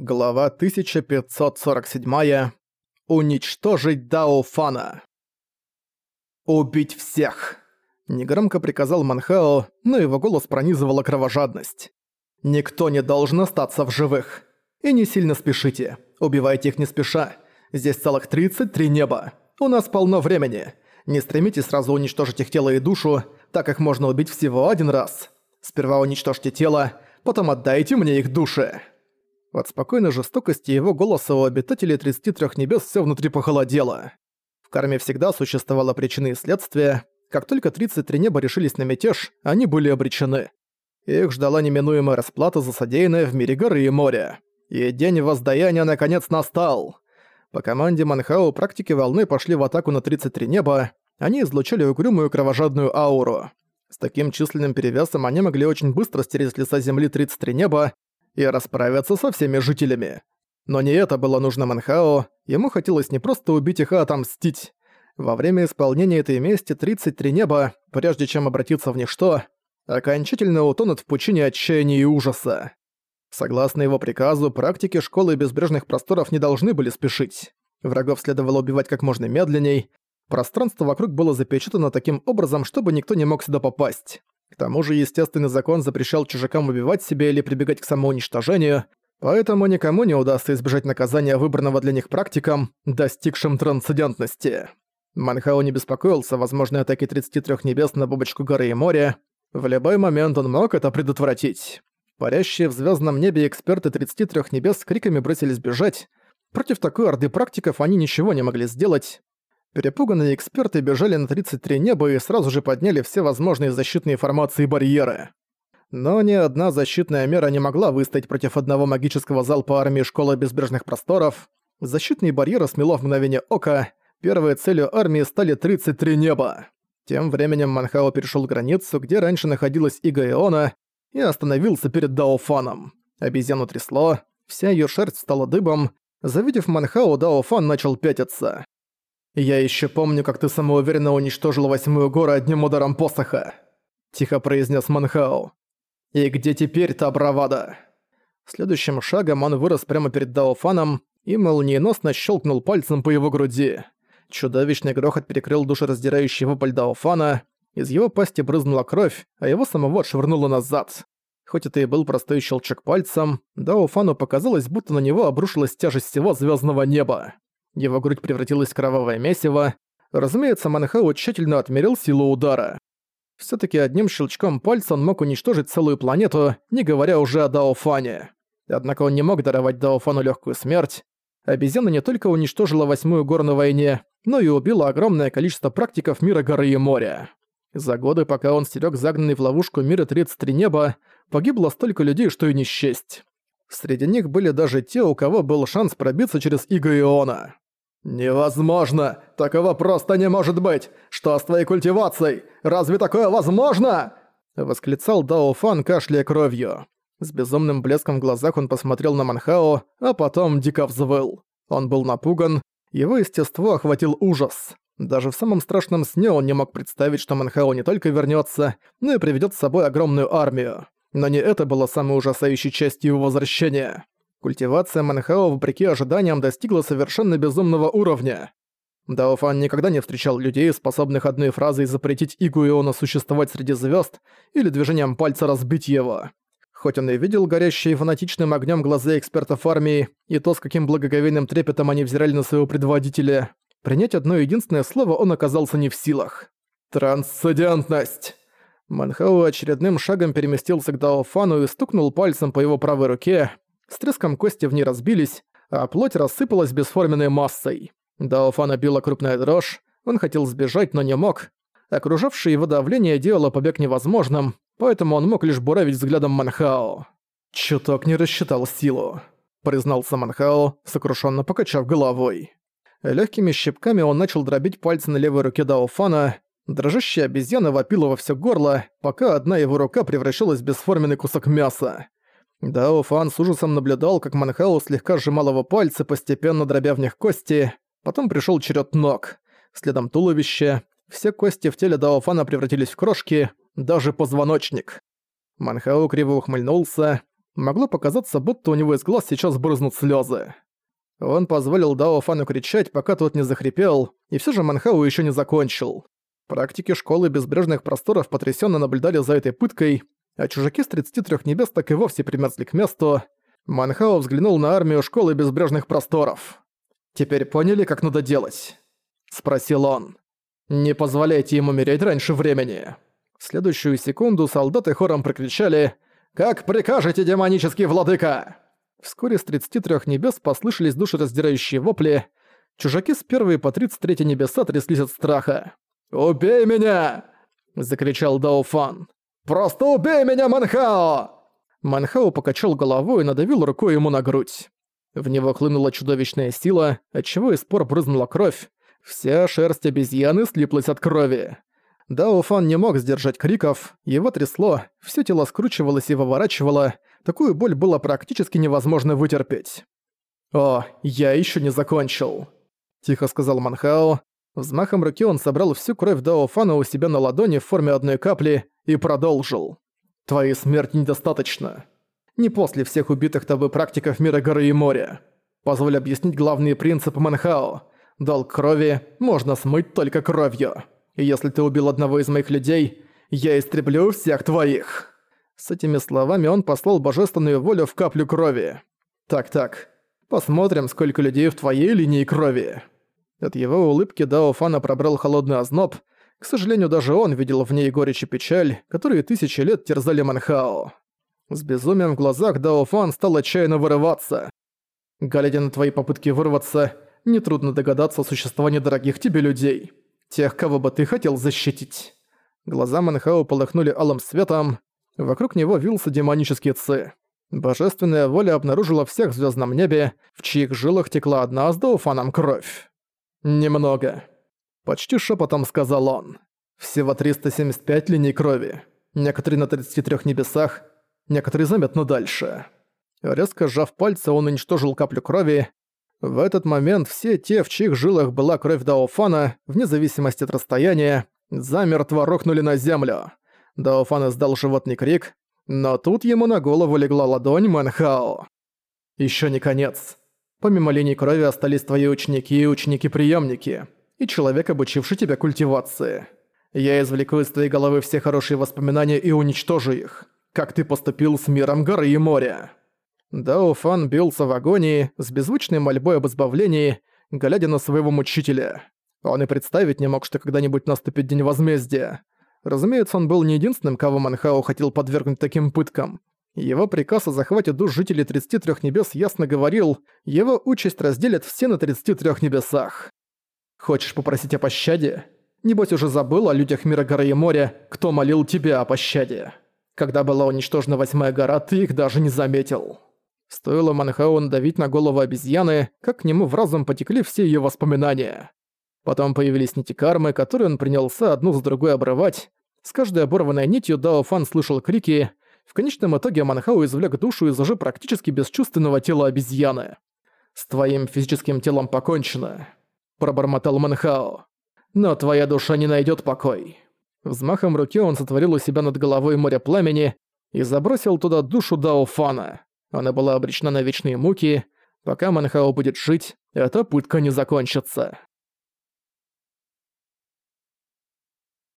Глава 1547. Уничтожить Даофана. «Убить всех!» Негромко приказал Манхао, но его голос пронизывала кровожадность. «Никто не должен остаться в живых. И не сильно спешите. Убивайте их не спеша. Здесь целых 33 неба. У нас полно времени. Не стремитесь сразу уничтожить их тело и душу, так их можно убить всего один раз. Сперва уничтожьте тело, потом отдайте мне их души». От спокойной жестокости его голоса у обитателей 33 небес все внутри похолодело. В карме всегда существовала причина и следствие. Как только 33 неба решились на мятеж, они были обречены. Их ждала неминуемая расплата за содеянное в мире горы и моря. И день воздаяния наконец настал. По команде Манхау практики волны пошли в атаку на 33 неба, они излучали угрюмую кровожадную ауру. С таким численным перевесом они могли очень быстро стереть с лица земли 33 неба и расправиться со всеми жителями. Но не это было нужно Манхао, ему хотелось не просто убить их, а отомстить. Во время исполнения этой мести 33 неба, прежде чем обратиться в ничто, окончательно утонут в пучине отчаяния и ужаса. Согласно его приказу, практики Школы Безбрежных Просторов не должны были спешить. Врагов следовало убивать как можно медленней, пространство вокруг было запечатано таким образом, чтобы никто не мог сюда попасть. Тому же естественный закон запрещал чужакам убивать себя или прибегать к самоуничтожению, поэтому никому не удастся избежать наказания выбранного для них практикам, достигшим трансцендентности. Манхао не беспокоился о возможной атаке 33 небес на бабочку горы и моря. В любой момент он мог это предотвратить. Парящие в звездном небе эксперты 33 небес с криками бросились бежать. Против такой орды практиков они ничего не могли сделать. Перепуганные эксперты бежали на 33 неба и сразу же подняли все возможные защитные формации и барьеры. Но ни одна защитная мера не могла выстоять против одного магического залпа армии Школы Безбрежных Просторов. Защитные барьеры смело в мгновение ока. Первой целью армии стали 33 неба. Тем временем Манхао перешел границу, где раньше находилась Ига Иона, и остановился перед Даофаном. Обезьяну трясло, вся ее шерсть стала дыбом. Завидев Манхао, Даофан начал пятиться. «Я еще помню, как ты самоуверенно уничтожил восьмую гору одним ударом посоха», — тихо произнес Манхао. «И где теперь та бравада?» Следующим шагом он вырос прямо перед Даофаном и молниеносно щелкнул пальцем по его груди. Чудовищный грохот перекрыл душераздирающий вопль Даофана, из его пасти брызнула кровь, а его самого отшвырнуло назад. Хоть это и был простой щелчок пальцем, Даофану показалось, будто на него обрушилась тяжесть всего звездного неба. Его грудь превратилась в кровавое месиво. Разумеется, Манхау тщательно отмерил силу удара. все таки одним щелчком пальца он мог уничтожить целую планету, не говоря уже о Даофане. Однако он не мог даровать Даофану легкую смерть. Обезьяна не только уничтожила Восьмую гору на войне, но и убила огромное количество практиков мира горы и моря. За годы, пока он стерег загнанный в ловушку мира 33 неба, погибло столько людей, что и не счесть. Среди них были даже те, у кого был шанс пробиться через Иго Иона. «Невозможно! Такого просто не может быть! Что с твоей культивацией? Разве такое возможно?» Восклицал Дао Фан, кашляя кровью. С безумным блеском в глазах он посмотрел на Манхао, а потом дико взвыл. Он был напуган, его естество охватил ужас. Даже в самом страшном сне он не мог представить, что Манхао не только вернется, но и приведет с собой огромную армию. Но не это было самой ужасающей частью его возвращения. Культивация Манхао, вопреки ожиданиям, достигла совершенно безумного уровня. Даофан никогда не встречал людей, способных одной фразой запретить Игуиона существовать среди звезд или движением пальца разбить его. Хоть он и видел горящие фанатичным огнем глаза экспертов армии и то, с каким благоговейным трепетом они взирали на своего предводителя, принять одно единственное слово он оказался не в силах. «Трансцендентность!» Манхау очередным шагом переместился к Даофану и стукнул пальцем по его правой руке. С треском кости в ней разбились, а плоть рассыпалась бесформенной массой. Даофана била крупная дрожь, он хотел сбежать, но не мог. Окружавшее его давление делало побег невозможным, поэтому он мог лишь буравить взглядом Манхао. «Чуток не рассчитал силу», — признался Манхао, сокрушенно покачав головой. Легкими щипками он начал дробить пальцы на левой руке Даофана, Дрожащая обезьяна вопила во всё горло, пока одна его рука превращалась в бесформенный кусок мяса. Дао Фан с ужасом наблюдал, как Манхау слегка сжимал его пальцы, постепенно дробя в них кости. Потом пришёл черед ног. Следом туловище. Все кости в теле Дао Фана превратились в крошки, даже позвоночник. Манхау криво ухмыльнулся. Могло показаться, будто у него из глаз сейчас брызнут слезы. Он позволил Дао Фану кричать, пока тот не захрипел, и все же Манхау еще не закончил. Практики школы безбрежных просторов потрясенно наблюдали за этой пыткой, а чужаки с 33 небес так и вовсе примерзли к месту. Манхао взглянул на армию школы безбрежных просторов. «Теперь поняли, как надо делать?» – спросил он. «Не позволяйте ему умереть раньше времени». В следующую секунду солдаты хором прокричали «Как прикажете, демонический владыка!» Вскоре с 33 небес послышались душераздирающие вопли. Чужаки с первой по 33 небеса тряслись от страха. «Убей меня!» – закричал Даофан. «Просто убей меня, Манхао!» Манхао покачал головой и надавил рукой ему на грудь. В него хлынула чудовищная сила, отчего из пор брызнула кровь. Вся шерсть обезьяны слиплась от крови. Даофан не мог сдержать криков, его трясло, все тело скручивалось и выворачивало, такую боль было практически невозможно вытерпеть. «О, я еще не закончил», – тихо сказал Манхао. Взмахом руки он собрал всю кровь Даофана у себя на ладони в форме одной капли и продолжил. «Твоей смерти недостаточно. Не после всех убитых тобой практиков мира горы и моря. Позволь объяснить главные принципы Манхао. Долг крови можно смыть только кровью. И если ты убил одного из моих людей, я истреблю всех твоих». С этими словами он послал божественную волю в каплю крови. «Так-так, посмотрим, сколько людей в твоей линии крови». От его улыбки Дао Фана пробрал холодный озноб. К сожалению, даже он видел в ней горечь и печаль, которые тысячи лет терзали Манхао. С безумием в глазах Дао Фан стал отчаянно вырываться. Глядя на твои попытки вырваться, нетрудно догадаться о существовании дорогих тебе людей. Тех, кого бы ты хотел защитить. Глаза Манхао полыхнули алым светом, Вокруг него вился демонический ци. Божественная воля обнаружила всех в звездном небе, в чьих жилах текла одна с Дауфаном кровь. «Немного», — почти шепотом сказал он. «Всего 375 линий крови. Некоторые на 33 небесах, некоторые заметно дальше». Резко сжав пальцы, он уничтожил каплю крови. В этот момент все те, в чьих жилах была кровь Даофана, вне зависимости от расстояния, замертво рухнули на землю. Даофан издал животный крик, но тут ему на голову легла ладонь Мэнхао. Еще не конец. Помимо линий крови остались твои ученики и ученики-приемники, и человек, обучивший тебя культивации. Я извлеку из твоей головы все хорошие воспоминания и уничтожу их, как ты поступил с миром горы и моря». Даофан бился в агонии, с беззвучной мольбой об избавлении, глядя на своего мучителя. Он и представить не мог, что когда-нибудь наступит день возмездия. Разумеется, он был не единственным, кого Манхао хотел подвергнуть таким пыткам. Его приказ о захвате душ жителей 33 небес ясно говорил, его участь разделят все на 33 небесах. Хочешь попросить о пощаде? Небось уже забыл о людях мира горы и моря, кто молил тебя о пощаде. Когда была уничтожена восьмая гора, ты их даже не заметил. Стоило Манхау надавить на голову обезьяны, как к нему в разум потекли все ее воспоминания. Потом появились нити кармы, которые он принялся одну за другой обрывать. С каждой оборванной нитью Дао Фан слышал крики. В конечном итоге Манхау извлек душу из уже практически бесчувственного тела обезьяны. «С твоим физическим телом покончено», – пробормотал Манхао. «Но твоя душа не найдет покой». Взмахом руки он сотворил у себя над головой море пламени и забросил туда душу Дао Фана. Она была обречена на вечные муки. Пока Манхао будет жить, эта пытка не закончится.